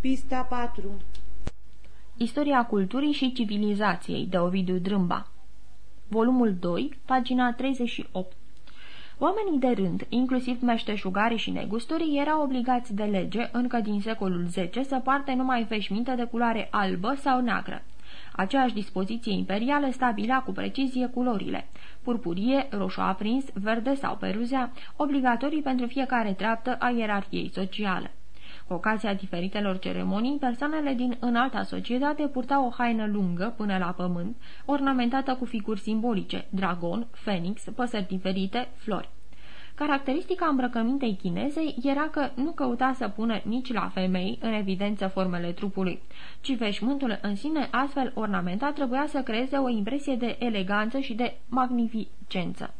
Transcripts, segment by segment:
Pista 4 Istoria culturii și civilizației de Ovidiu Drâmba Volumul 2, pagina 38 Oamenii de rând, inclusiv meșteșugarii și negustorii, erau obligați de lege, încă din secolul X, să poarte numai veșminte de culoare albă sau neagră. Aceeași dispoziție imperială stabilea cu precizie culorile, purpurie, roșu aprins, verde sau peruzea, obligatorii pentru fiecare treaptă a ierarhiei sociale. Cu ocazia diferitelor ceremonii, persoanele din înalta societate purtau o haină lungă până la pământ, ornamentată cu figuri simbolice, dragon, fenix, păsări diferite, flori. Caracteristica îmbrăcămintei chinezei era că nu căuta să pună nici la femei în evidență formele trupului, ci veșmântul în sine astfel ornamentat trebuia să creeze o impresie de eleganță și de magnificență.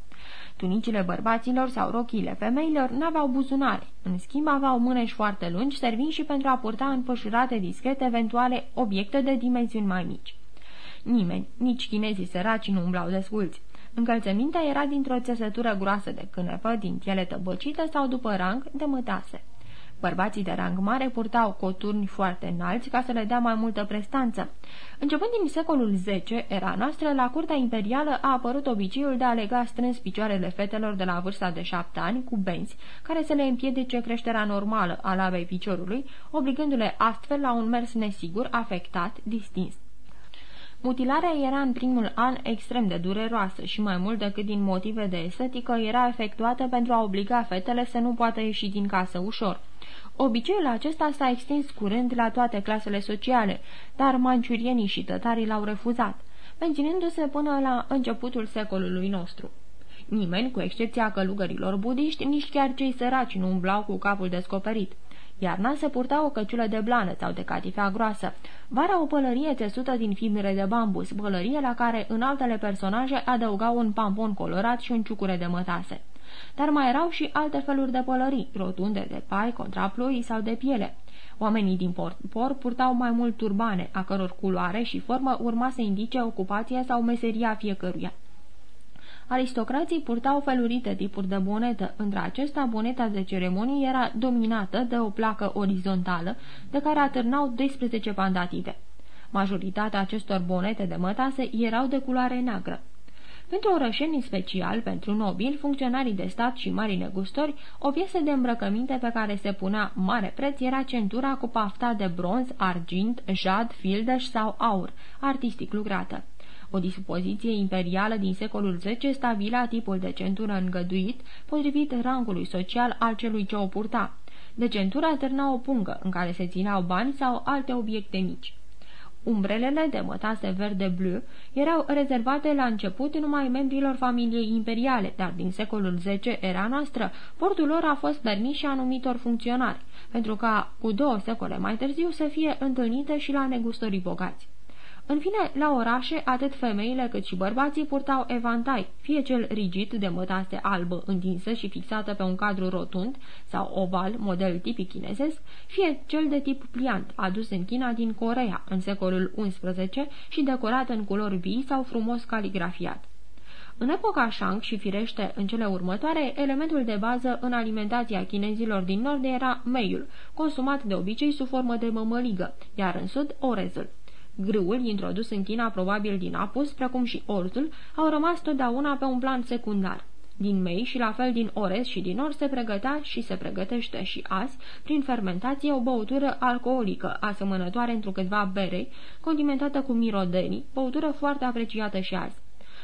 Tunicile bărbaților sau rochiile femeilor n-aveau buzunare, în schimb aveau mâneși foarte lungi, servind și pentru a purta înfășurate discret eventuale obiecte de dimensiuni mai mici. Nimeni, nici chinezii săraci, nu umblau desculți. Încălțămintea era dintr-o țesătură groasă de cânepă, din piele tăbăcită sau după rang de mătase. Bărbații de rang mare purtau coturni foarte înalți ca să le dea mai multă prestanță. Începând din secolul X, era noastră, la curtea imperială a apărut obiceiul de a lega strâns picioarele fetelor de la vârsta de șapte ani cu benzi, care să le împiedice creșterea normală a lavei piciorului, obligându-le astfel la un mers nesigur, afectat, distins. Mutilarea era în primul an extrem de dureroasă și mai mult decât din motive de estetică era efectuată pentru a obliga fetele să nu poată ieși din casă ușor. Obiceiul acesta s-a extins curând la toate clasele sociale, dar manciurienii și tătarii l-au refuzat, menținându-se până la începutul secolului nostru. Nimeni, cu excepția călugărilor budiști, nici chiar cei săraci nu umblau cu capul descoperit. Iarna se purta o căciulă de blană sau de catifea groasă. Vara o pălărie țesută din fibre de bambus, pălărie la care în altele personaje adăugau un pampon colorat și un ciucure de mătase. Dar mai erau și alte feluri de pălării, rotunde de pai, contraploi sau de piele. Oamenii din port, por purtau mai mult turbane, a căror culoare și formă urma să indice ocupația sau meseria fiecăruia. Aristocrații purtau felurite tipuri de bonetă, între acestea boneta de ceremonie era dominată de o placă orizontală, de care atârnau 12 pandative. Majoritatea acestor bonete de mătase erau de culoare neagră. Pentru orășenii special, pentru nobili, funcționarii de stat și mari negustori, o piesă de îmbrăcăminte pe care se punea mare preț era centura cu pafta de bronz, argint, jad, fildeș sau aur, artistic lucrată. O dispoziție imperială din secolul X stabila tipul de centură îngăduit potrivit rangului social al celui ce o purta. De centură atârna o pungă în care se țineau bani sau alte obiecte mici. Umbrelele de mătase verde-bleu erau rezervate la început numai membrilor familiei imperiale, dar din secolul X era noastră, portul lor a fost permis și anumitor funcționari, pentru ca cu două secole mai târziu să fie întâlnite și la negustorii bogați. În fine, la orașe, atât femeile cât și bărbații purtau evantai, fie cel rigid de mătase albă întinsă și fixată pe un cadru rotund sau oval, model tipic chinezesc, fie cel de tip pliant, adus în China din Corea în secolul XI și decorat în culori vii sau frumos caligrafiat. În epoca Shang și firește în cele următoare, elementul de bază în alimentația chinezilor din nord era meiul, consumat de obicei sub formă de mămăligă, iar în sud orezul. Grâul, introdus în China probabil din apus, precum și orzul, au rămas totdeauna pe un plan secundar. Din mei și la fel din orez și din or se pregătea și se pregătește și azi, prin fermentație, o băutură alcoolică, asemănătoare întrucâtva berei, condimentată cu mirodenii, băutură foarte apreciată și azi.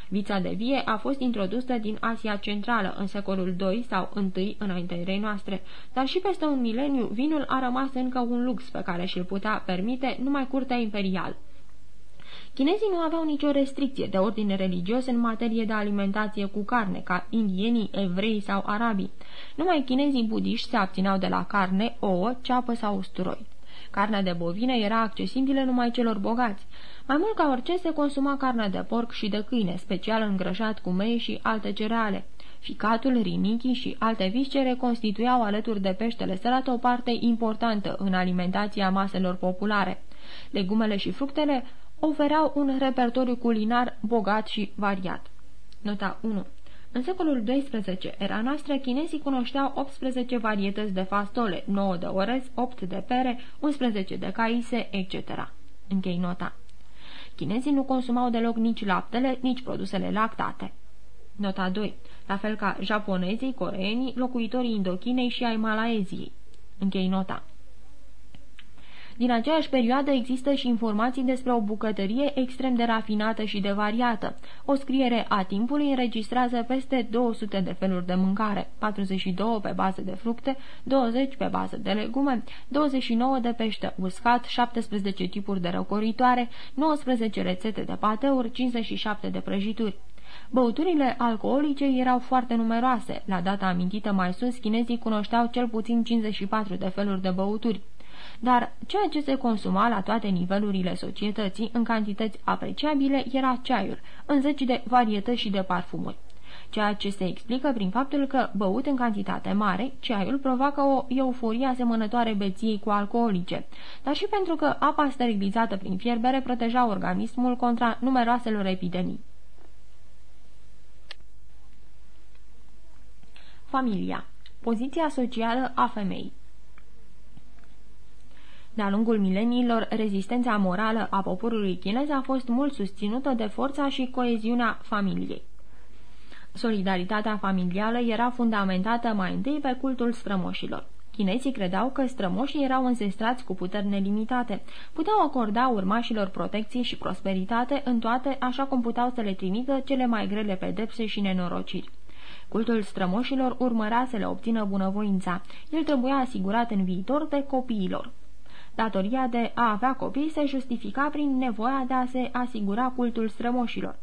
Vița de vie a fost introdusă din Asia Centrală în secolul II sau I înaintea noastre, dar și peste un mileniu vinul a rămas încă un lux pe care și-l putea permite numai curtea imperială. Chinezii nu aveau nicio restricție de ordine religios în materie de alimentație cu carne, ca indienii, evrei sau arabii. Numai chinezii budiști se abțineau de la carne, ouă, ceapă sau usturoi. Carnea de bovine era accesibilă numai celor bogați. Mai mult ca orice se consuma carne de porc și de câine, special îngrășat cu mei și alte cereale. Ficatul, rinichii și alte viscere constituiau alături de peștele sărat o parte importantă în alimentația maselor populare. Legumele și fructele ofereau un repertoriu culinar bogat și variat. Nota 1 În secolul XII era noastră, chinezii cunoșteau 18 varietăți de fastole, 9 de orez, 8 de pere, 11 de caise, etc. Închei nota. Chinezii nu consumau deloc nici laptele, nici produsele lactate. Nota 2. La fel ca japonezii, coreenii, locuitorii Indochinei și ai Malaeziei. Închei nota. Din aceeași perioadă există și informații despre o bucătărie extrem de rafinată și de variată. O scriere a timpului înregistrează peste 200 de feluri de mâncare, 42 pe bază de fructe, 20 pe bază de legume, 29 de pește uscat, 17 tipuri de răcoritoare, 19 rețete de pateuri, 57 de prăjituri. Băuturile alcoolice erau foarte numeroase. La data amintită mai sus, chinezii cunoșteau cel puțin 54 de feluri de băuturi dar ceea ce se consuma la toate nivelurile societății în cantități apreciabile era ceaiul, în zeci de varietăți și de parfumuri ceea ce se explică prin faptul că, băut în cantitate mare, ceaiul provoacă o euforie asemănătoare beției cu alcoolice, dar și pentru că apa sterilizată prin fierbere proteja organismul contra numeroaselor epidemii. Familia. Poziția socială a femeii de-a lungul mileniilor, rezistența morală a poporului chinez a fost mult susținută de forța și coeziunea familiei. Solidaritatea familială era fundamentată mai întâi pe cultul strămoșilor. Chinezii credeau că strămoșii erau înzestrați cu puteri nelimitate, puteau acorda urmașilor protecție și prosperitate în toate, așa cum puteau să le trimită cele mai grele pedepse și nenorociri. Cultul strămoșilor urmărea să le obțină bunăvoința. El trebuia asigurat în viitor de copiilor. Datoria de a avea copii se justifica prin nevoia de a se asigura cultul strămoșilor.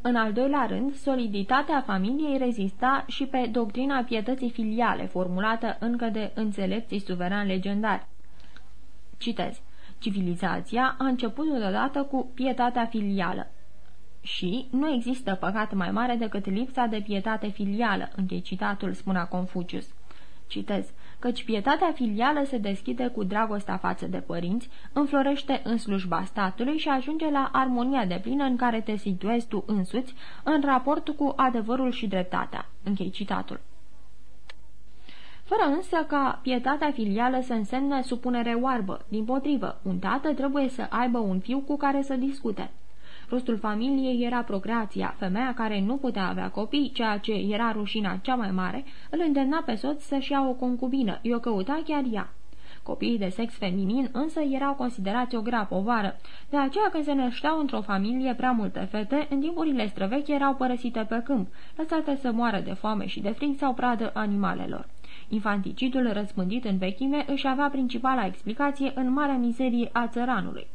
În al doilea rând, soliditatea familiei rezista și pe doctrina pietății filiale, formulată încă de înțelepții suverani legendari. Citez. Civilizația a început odată cu pietatea filială. Și nu există păcat mai mare decât lipsa de pietate filială, închei citatul, spunea Confucius. Citez căci pietatea filială se deschide cu dragostea față de părinți, înflorește în slujba statului și ajunge la armonia de plină în care te situezi tu însuți în raport cu adevărul și dreptatea. Închei citatul. Fără însă ca pietatea filială să însemne supunere oarbă. Din potrivă, un tată trebuie să aibă un fiu cu care să discute. Rostul familiei era procreația. Femeia care nu putea avea copii, ceea ce era rușina cea mai mare, îl îndemna pe soț să-și ia o concubină. I-o căuta chiar ea. Copiii de sex feminin însă erau considerați o grea povară. De aceea când se nășteau într-o familie prea multe fete, în timpurile străvechi erau părăsite pe câmp, lăsate să moară de foame și de frig sau pradă animalelor. Infanticidul răspândit în vechime își avea principala explicație în marea mizerie a țăranului.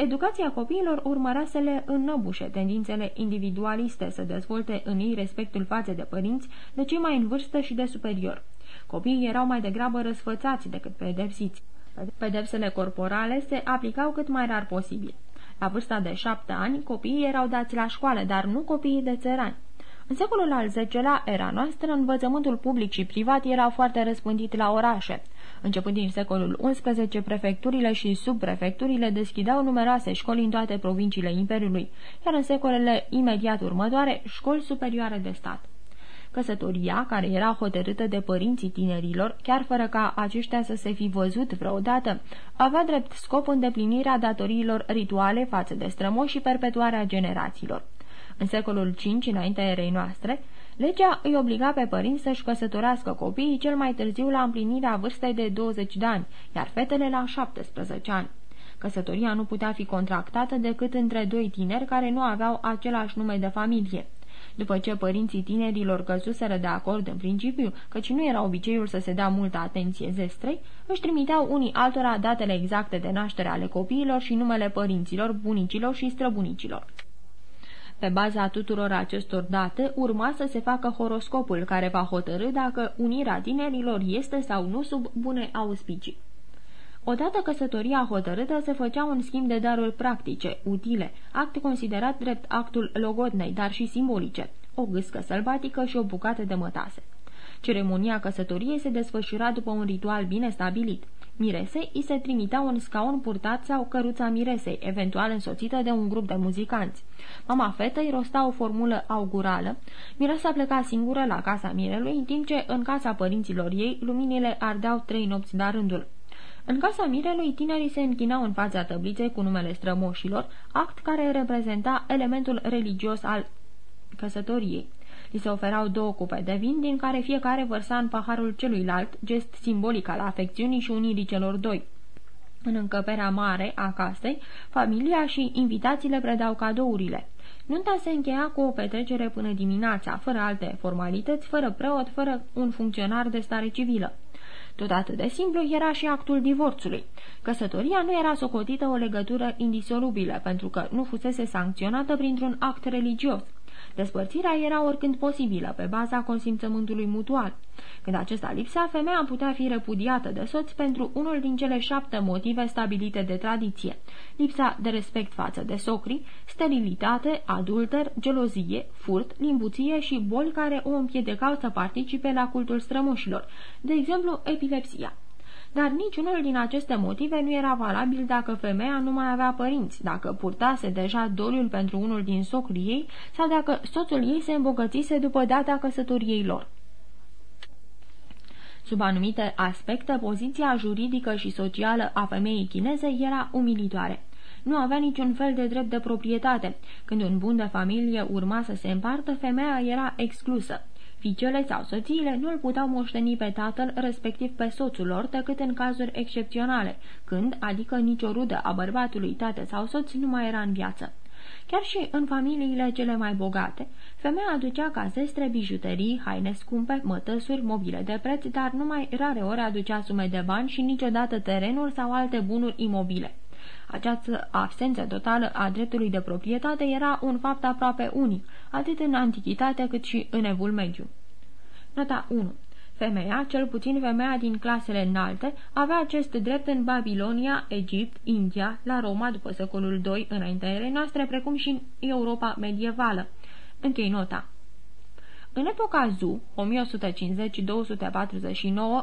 Educația copiilor urmărea să le înnăbușe tendințele individualiste, să dezvolte în ei respectul față de părinți, de cei mai în vârstă și de superior. Copiii erau mai degrabă răsfățați decât pedepsiți. Pedepsele corporale se aplicau cât mai rar posibil. La vârsta de șapte ani, copiii erau dați la școală, dar nu copiii de țărani. În secolul al X-lea, era noastră, învățământul public și privat era foarte răspândit la orașe. Începând din secolul XI, prefecturile și subprefecturile deschideau numeroase școli în toate provinciile Imperiului, iar în secolele imediat următoare, școli superioare de stat. Căsătoria, care era hotărâtă de părinții tinerilor, chiar fără ca aceștia să se fi văzut vreodată, avea drept scop îndeplinirea datoriilor rituale față de strămoși și perpetuarea generațiilor. În secolul V, înaintea erei noastre, Legea îi obliga pe părinți să-și căsătorească copiii cel mai târziu la împlinirea vârstei de 20 de ani, iar fetele la 17 ani. Căsătoria nu putea fi contractată decât între doi tineri care nu aveau același nume de familie. După ce părinții tinerilor căzuseră de acord în principiu, căci nu era obiceiul să se dea multă atenție zestrei, își trimiteau unii altora datele exacte de naștere ale copiilor și numele părinților, bunicilor și străbunicilor. Pe baza tuturor acestor date, urma să se facă horoscopul care va hotărâ dacă unirea tinerilor este sau nu sub bune auspicii. Odată căsătoria hotărâtă se făcea un schimb de daruri practice, utile, act considerat drept actul logodnei, dar și simbolice, o gâscă sălbatică și o bucată de mătase. Ceremonia căsătoriei se desfășura după un ritual bine stabilit. Miresei îi se trimitea un scaun purtat sau căruța miresei, eventual însoțită de un grup de muzicanți. Mama fetei rosta o formulă augurală. Miresa pleca singură la casa mirelui, în timp ce în casa părinților ei luminile ardeau trei nopți de rândul. În casa mirelui, tinerii se închinau în fața tăbliței cu numele strămoșilor, act care reprezenta elementul religios al căsătoriei. Li se oferau două cupe de vin, din care fiecare vărsa în paharul celuilalt, gest simbolic al afecțiunii și unirii celor doi. În încăperea mare a casei, familia și invitațiile predau cadourile. Nunta se încheia cu o petrecere până dimineața, fără alte formalități, fără preot, fără un funcționar de stare civilă. Tot atât de simplu era și actul divorțului. Căsătoria nu era socotită o legătură indisolubilă, pentru că nu fusese sancționată printr-un act religios. Despărțirea era oricând posibilă, pe baza consimțământului mutual. Când acesta lipsea, femeia putea fi repudiată de soț pentru unul din cele șapte motive stabilite de tradiție. Lipsa de respect față de socri, sterilitate, adulter, gelozie, furt, limbuție și boli care o împiedecau să participe la cultul strămoșilor, de exemplu epilepsia dar niciunul din aceste motive nu era valabil dacă femeia nu mai avea părinți, dacă purtase deja doliul pentru unul din socrii ei sau dacă soțul ei se îmbogățise după data căsătoriei lor. Sub anumite aspecte, poziția juridică și socială a femeii chineze era umilitoare. Nu avea niciun fel de drept de proprietate. Când un bun de familie urma să se împartă, femeia era exclusă. Fiicele sau soțiile nu îl puteau moșteni pe tatăl, respectiv pe soțul lor, decât în cazuri excepționale, când, adică nicio rudă a bărbatului, tată sau soț, nu mai era în viață. Chiar și în familiile cele mai bogate, femeia aducea ca zestre bijuterii, haine scumpe, mătăsuri, mobile de preț, dar numai rare ori aducea sume de bani și niciodată terenuri sau alte bunuri imobile. Această absență totală a dreptului de proprietate era un fapt aproape unic, atât în antichitate cât și în evul mediu. Nota 1. Femeia, cel puțin femeia din clasele înalte, avea acest drept în Babilonia, Egipt, India, la Roma după secolul II înaintea erei noastre, precum și în Europa medievală. Închei nota. În epoca Zu, 150-249,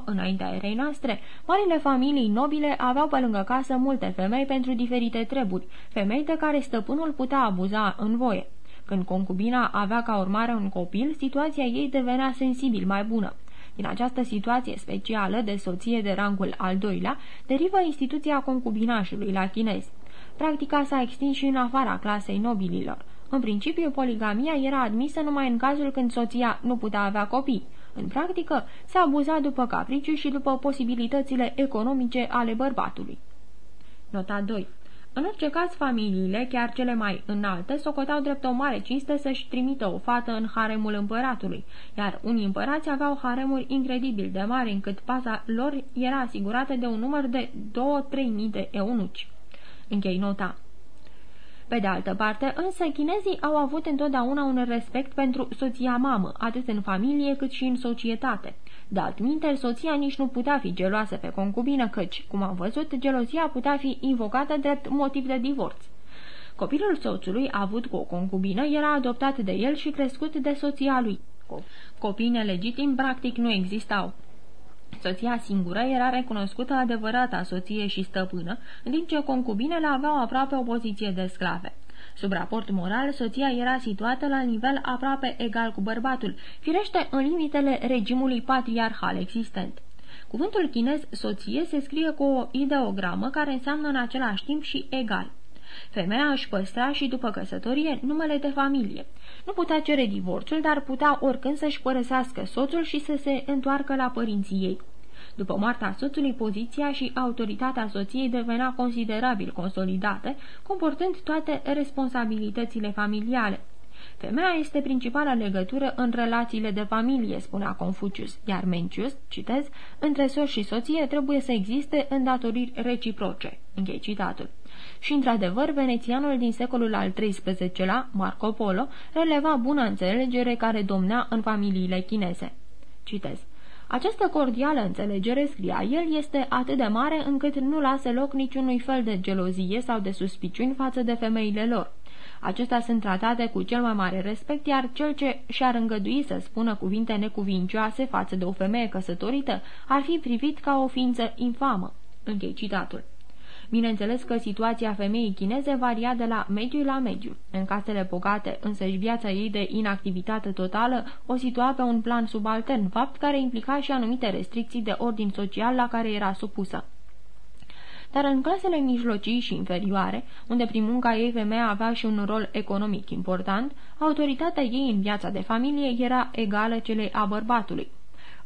înaintea erei noastre, marile familii nobile aveau pe lângă casă multe femei pentru diferite treburi, femei de care stăpânul putea abuza în voie. Când concubina avea ca urmare un copil, situația ei devenea sensibil mai bună. Din această situație specială de soție de rangul al doilea, derivă instituția concubinașului la chinezi. Practica s-a extins și în afara clasei nobililor. În principiu, poligamia era admisă numai în cazul când soția nu putea avea copii. În practică, s-a abuzat după capriciu și după posibilitățile economice ale bărbatului. Nota 2 în orice caz, familiile, chiar cele mai înalte, socoteau drept o mare cinste să-și trimită o fată în haremul împăratului, iar unii împărați aveau haremuri incredibil de mari, încât paza lor era asigurată de un număr de 2-3 mii de eunuci. Închei nota. Pe de altă parte, însă, chinezii au avut întotdeauna un respect pentru soția mamă, atât în familie cât și în societate. De altminte, soția nici nu putea fi geloasă pe concubină, căci, cum am văzut, gelozia putea fi invocată drept motiv de divorț. Copilul soțului, avut cu o concubină, era adoptat de el și crescut de soția lui. Copii nelegitimi practic nu existau. Soția singură era recunoscută adevărata soție și stăpână, în timp ce concubinele aveau aproape o poziție de sclave. Sub raport moral, soția era situată la nivel aproape egal cu bărbatul, firește în limitele regimului patriarhal existent. Cuvântul chinez soție se scrie cu o ideogramă care înseamnă în același timp și egal. Femeia își păstra și după căsătorie numele de familie. Nu putea cere divorțul, dar putea oricând să-și părăsească soțul și să se întoarcă la părinții ei. După moartea soțului, poziția și autoritatea soției devenea considerabil consolidate, comportând toate responsabilitățile familiale. Femeia este principala legătură în relațiile de familie, spunea Confucius, iar Mencius, citez, între soț și soție trebuie să existe îndatoriri reciproce. Închei citatul. Și, într-adevăr, venețianul din secolul al XIII-lea, Marco Polo, releva bună înțelegere care domnea în familiile chineze. Citez. Această cordială înțelegere, scria el, este atât de mare încât nu lasă loc niciunui fel de gelozie sau de suspiciuni față de femeile lor. Acestea sunt tratate cu cel mai mare respect, iar cel ce și-ar îngădui să spună cuvinte necuvincioase față de o femeie căsătorită ar fi privit ca o ființă infamă. Închei citatul. Bineînțeles că situația femeii chineze varia de la mediu la mediu. În casele bogate, însăși viața ei de inactivitate totală o situa pe un plan subaltern, fapt care implica și anumite restricții de ordin social la care era supusă dar în clasele mijlocii și inferioare, unde prin munca ei femeia avea și un rol economic important, autoritatea ei în viața de familie era egală celei a bărbatului.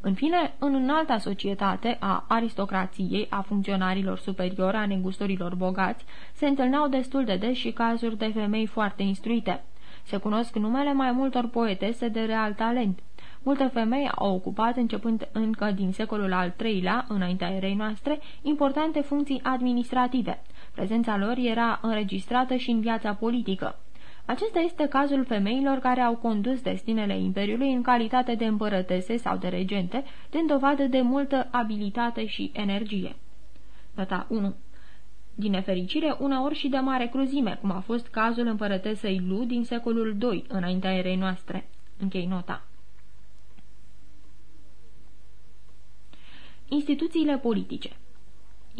În fine, în înalta societate a aristocrației, a funcționarilor superiori, a negustorilor bogați, se întâlneau destul de des și cazuri de femei foarte instruite. Se cunosc numele mai multor poetese de real talent. Multe femei au ocupat, începând încă din secolul al III-lea, înaintea erei noastre, importante funcții administrative. Prezența lor era înregistrată și în viața politică. Acesta este cazul femeilor care au condus destinele Imperiului în calitate de împărătese sau de regente, dând dovadă de multă abilitate și energie. Nota 1 din nefericire, uneori și de mare cruzime, cum a fost cazul împărătesei Lu din secolul II, înaintea erei noastre. Închei nota. Instituțiile politice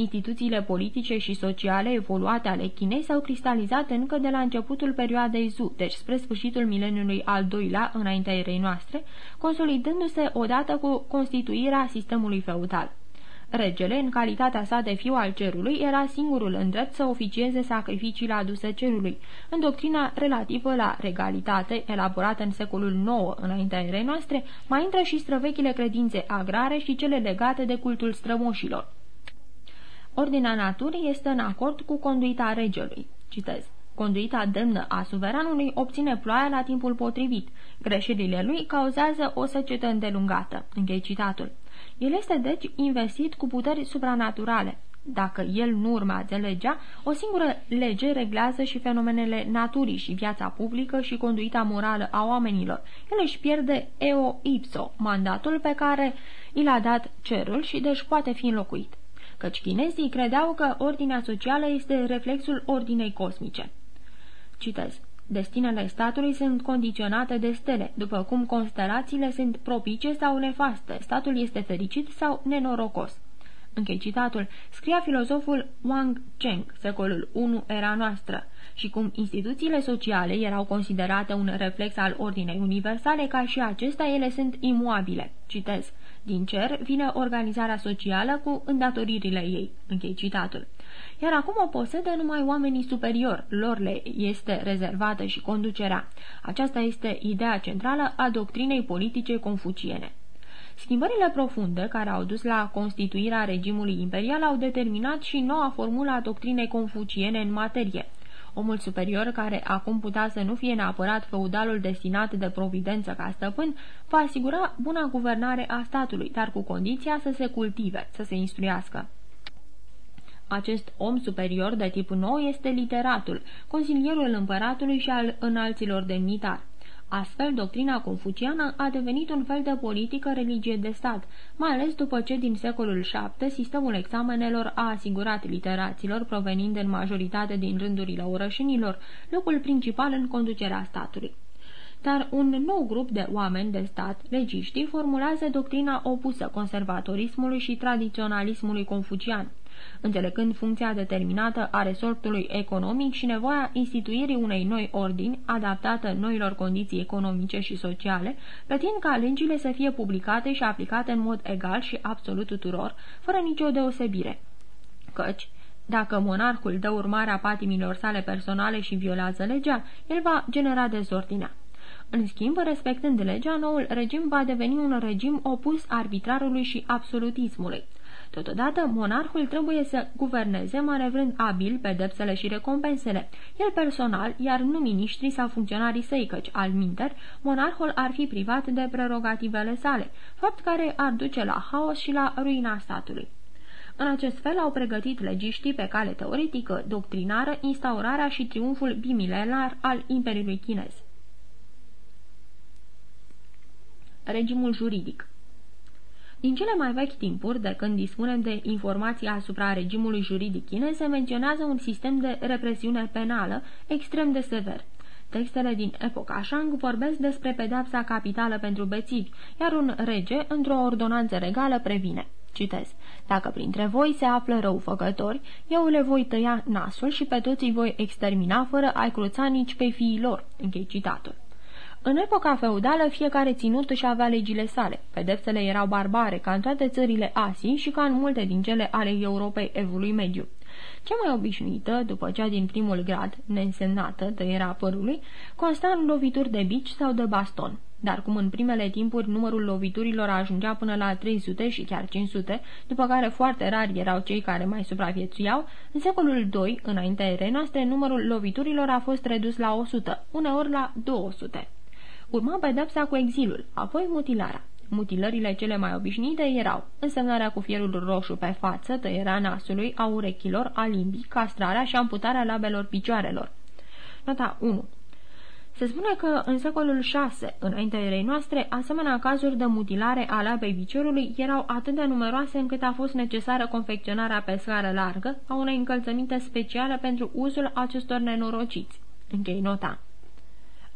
Instituțiile politice și sociale evoluate ale Chinei s-au cristalizat încă de la începutul perioadei Zhu, deci spre sfârșitul mileniului al doilea, înaintea erei noastre, consolidându-se odată cu constituirea sistemului feudal. Regele, în calitatea sa de fiu al cerului, era singurul îndrept să oficieze sacrificiile aduse cerului. În doctrina relativă la regalitate, elaborată în secolul IX înaintea erei noastre, mai intră și străvechile credințe agrare și cele legate de cultul strămoșilor. Ordinea naturii este în acord cu conduita regelui. Citez. Conduita demnă a suveranului obține ploaia la timpul potrivit. Greșelile lui cauzează o secetă îndelungată. Închei citatul. El este deci investit cu puteri supranaturale. Dacă el nu urmează legea, o singură lege reglează și fenomenele naturii și viața publică și conduita morală a oamenilor. El își pierde eo ipso, mandatul pe care i l-a dat cerul și deci poate fi înlocuit căci chinezii credeau că ordinea socială este reflexul ordinei cosmice. Citez. Destinele statului sunt condiționate de stele, după cum constelațiile sunt propice sau nefaste, statul este fericit sau nenorocos. Închei citatul, scria filozoful Wang Cheng, secolul I era noastră, și cum instituțiile sociale erau considerate un reflex al ordinei universale, ca și acestea ele sunt imuabile. Citez. Din cer vine organizarea socială cu îndatoririle ei. Închei citatul. Iar acum o posedă numai oamenii superiori, lor le este rezervată și conducerea. Aceasta este ideea centrală a doctrinei politice confuciene. Schimbările profunde care au dus la constituirea regimului imperial au determinat și noua formulă a doctrinei confuciene în materie – Omul superior, care acum putea să nu fie neapărat feudalul destinat de providență ca stăpân, va asigura buna guvernare a statului, dar cu condiția să se cultive, să se instruiască. Acest om superior de tip nou este literatul, consilierul împăratului și al înalților demnitari. Astfel, doctrina confuciană a devenit un fel de politică religie de stat, mai ales după ce din secolul VII sistemul examenelor a asigurat literaților, provenind în majoritate din rândurile orășenilor, locul principal în conducerea statului. Dar un nou grup de oameni de stat, legiștii, formulează doctrina opusă conservatorismului și tradiționalismului confucian înțelegând funcția determinată a resortului economic și nevoia instituirii unei noi ordini adaptată noilor condiții economice și sociale, plătind ca legile să fie publicate și aplicate în mod egal și absolut tuturor, fără nicio deosebire. Căci, dacă monarhul dă urmarea patimilor sale personale și violează legea, el va genera dezordinea. În schimb, respectând legea, noul regim va deveni un regim opus arbitrarului și absolutismului. Totodată, monarhul trebuie să guverneze manevrând abil pedepsele și recompensele, el personal, iar nu miniștrii sau funcționarii săi, căci, al minter, monarhul ar fi privat de prerogativele sale, fapt care ar duce la haos și la ruina statului. În acest fel au pregătit legiștii pe cale teoretică, doctrinară, instaurarea și triumful bimilenar al Imperiului chinez. Regimul juridic din cele mai vechi timpuri, de când dispunem de informații asupra regimului juridic chinez, se menționează un sistem de represiune penală extrem de sever. Textele din epoca Shang vorbesc despre pedepsa capitală pentru bețivi, iar un rege, într-o ordonanță regală, previne. Citez. Dacă printre voi se află răufăcători, eu le voi tăia nasul și pe toți îi voi extermina fără a-i cruța nici pe fiii lor. Închei citatul. În epoca feudală, fiecare ținut își avea legile sale. Pedepsele erau barbare, ca în toate țările Asii și ca în multe din cele ale Europei Evului Mediu. Cea mai obișnuită, după cea din primul grad, neînsemnată, tăierea părului, consta în lovituri de bici sau de baston. Dar cum în primele timpuri numărul loviturilor ajungea până la 300 și chiar 500, după care foarte rari erau cei care mai supraviețuiau, în secolul II, înaintea erei noastre, numărul loviturilor a fost redus la 100, uneori la 200. Urma pedepsa cu exilul, apoi mutilarea. Mutilările cele mai obișnuite erau însemnarea cu fierul roșu pe față, tăierea nasului, a urechilor, a limbii, castrarea și amputarea labelor picioarelor. Nota 1 se spune că în secolul VI, înaintea erei noastre, asemenea cazuri de mutilare a labei piciorului erau atât de numeroase încât a fost necesară confecționarea pe scară largă a unei încălțăminte speciale pentru uzul acestor nenorociți. Închei nota.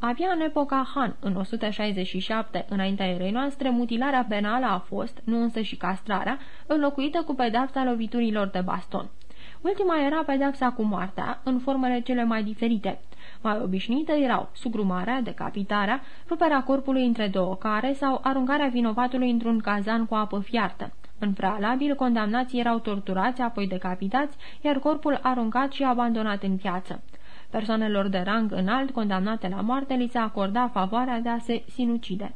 Abia în epoca Han, în 167, înaintea erei noastre, mutilarea penală a fost, nu însă și castrarea, înlocuită cu pedapsa loviturilor de baston. Ultima era pedapsa cu moartea, în formele cele mai diferite. Mai obișnuite erau sugrumarea, decapitarea, ruperea corpului între două care sau aruncarea vinovatului într-un cazan cu apă fiartă. În prealabil, condamnații erau torturați, apoi decapitați, iar corpul aruncat și abandonat în piață. Persoanelor de rang înalt condamnate la moarte li se acorda favoarea de a se sinucide.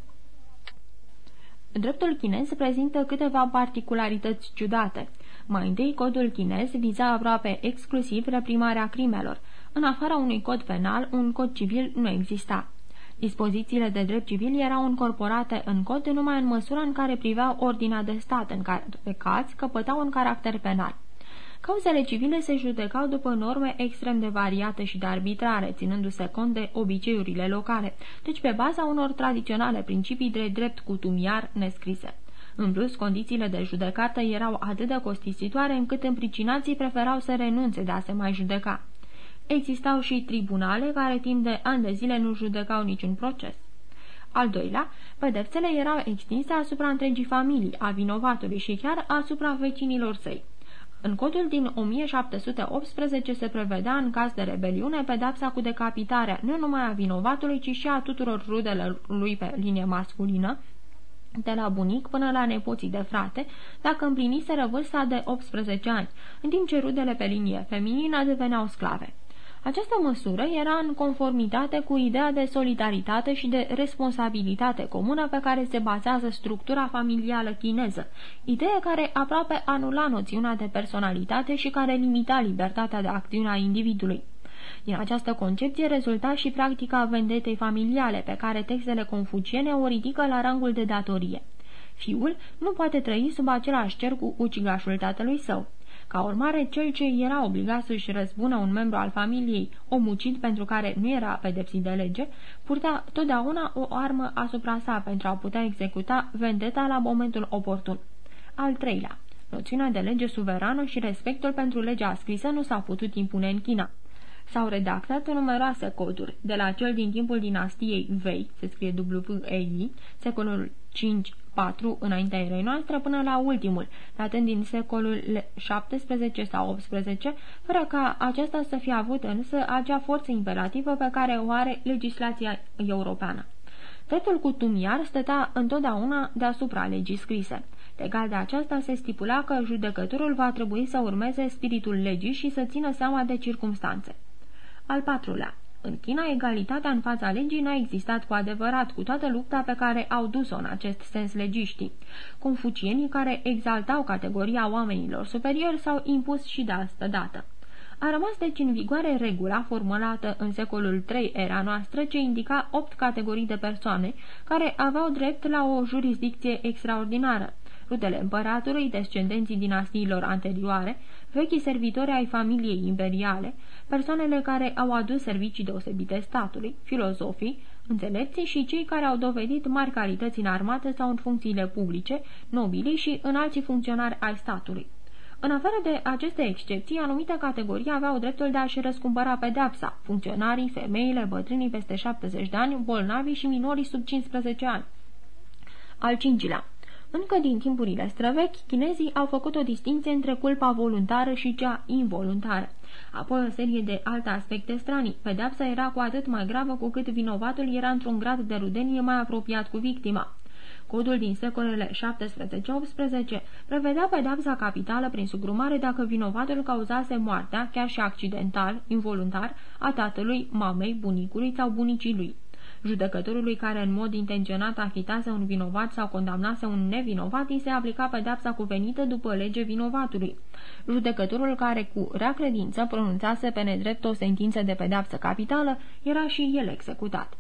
Dreptul chinez prezintă câteva particularități ciudate. Mai întâi, codul chinez viza aproape exclusiv reprimarea crimelor. În afara unui cod penal, un cod civil nu exista. Dispozițiile de drept civil erau încorporate în cod numai în măsura în care priveau ordinea de stat, în care pe caz căpătau un caracter penal. Cauzele civile se judecau după norme extrem de variate și de arbitrare, ținându-se cont de obiceiurile locale, deci pe baza unor tradiționale principii de drept cutumiar nescrise. În plus, condițiile de judecată erau atât de costisitoare încât împricinații preferau să renunțe de a se mai judeca. Existau și tribunale care timp de ani de zile nu judecau niciun proces. Al doilea, pedepsele erau extinse asupra întregii familii, a vinovatului și chiar asupra vecinilor săi. În codul din 1718 se prevedea în caz de rebeliune pedapsa cu decapitarea nu numai a vinovatului, ci și a tuturor rudelor lui pe linie masculină, de la bunic până la nepoții de frate, dacă împliniseră vârsta de 18 ani, în timp ce rudele pe linie feminină deveneau sclave. Această măsură era în conformitate cu ideea de solidaritate și de responsabilitate comună pe care se bazează structura familială chineză, idee care aproape anula noțiunea de personalitate și care limita libertatea de acțiune a individului. Din această concepție rezulta și practica vendetei familiale, pe care textele confuciene o ridică la rangul de datorie. Fiul nu poate trăi sub același cer cu ucigașul tatălui său. Ca urmare, cel ce era obligat să-și răzbună un membru al familiei omucid pentru care nu era pedepsit de lege, purta totdeauna o armă asupra sa pentru a putea executa vendeta la momentul oportun. Al treilea, noțiunea de lege suverană și respectul pentru legea scrisă nu s-a putut impune în China. S-au redactat numeroase coduri, de la cel din timpul dinastiei Wei, se scrie W-E-I, secolul 5 4 înaintea erei noastre până la ultimul, datând din secolul 17 sau 18, fără ca acesta să fie avut însă acea forță imperativă pe care o are legislația europeană. Dreptul cutumiar stătea întotdeauna deasupra legii scrise. Legal de aceasta se stipula că judecătorul va trebui să urmeze spiritul legii și să țină seama de circumstanțe. Al patrulea. În China, egalitatea în fața legii n-a existat cu adevărat, cu toată lupta pe care au dus-o în acest sens legiștii. Confucienii care exaltau categoria oamenilor superiori s-au impus și de asta dată. A rămas deci în vigoare regula formulată în secolul III era noastră ce indica opt categorii de persoane care aveau drept la o jurisdicție extraordinară. Rudele împăratului, descendenții dinastiilor anterioare, vechii servitori ai familiei imperiale, persoanele care au adus servicii deosebite statului, filozofii, înțelepții și cei care au dovedit mari calități în armată sau în funcțiile publice, nobilii și în alții funcționari ai statului. În afară de aceste excepții, anumite categorii aveau dreptul de a-și răscumpăra pedepsa, funcționarii, femeile, bătrânii peste 70 de ani, bolnavii și minorii sub 15 ani. Al cincilea, Încă din timpurile străvechi, chinezii au făcut o distinție între culpa voluntară și cea involuntară. Apoi o serie de alte aspecte stranii. Pedepsa era cu atât mai gravă cu cât vinovatul era într-un grad de rudenie mai apropiat cu victima. Codul din secolele 17-18 prevedea pedapsa capitală prin sugrumare dacă vinovatul cauzase moartea, chiar și accidental, involuntar, a tatălui, mamei, bunicului sau bunicii lui. Judecătorului care în mod intenționat achitase un vinovat sau condamnase un nevinovat, îi se aplica pedapsa cuvenită după lege vinovatului. Judecătorul care cu rea credință pronunțase pe nedrept o sentință de pedapsă capitală era și el executat.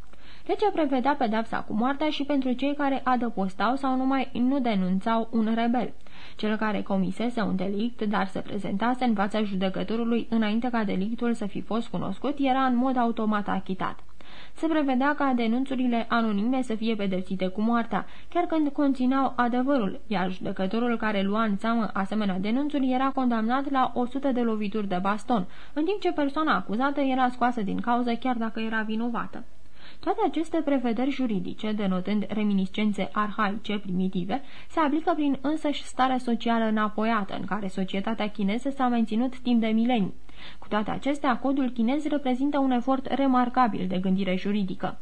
Legea prevedea pedapsa cu moartea și pentru cei care adăpostau sau numai nu denunțau un rebel. Cel care comisese un delict, dar se prezentase în fața judecătorului înainte ca delictul să fi fost cunoscut, era în mod automat achitat. Se prevedea ca denunțurile anonime să fie pedepsite cu moartea, chiar când conțineau adevărul, iar judecătorul care lua în seamă asemenea denunțuri era condamnat la 100 de lovituri de baston, în timp ce persoana acuzată era scoasă din cauză chiar dacă era vinovată. Toate aceste prevederi juridice, denotând reminiscențe arhaice primitive, se aplică prin însăși starea socială înapoiată, în care societatea chineză s-a menținut timp de milenii. Cu toate acestea, codul chinez reprezintă un efort remarcabil de gândire juridică.